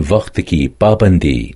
वक्त की पाबंदी।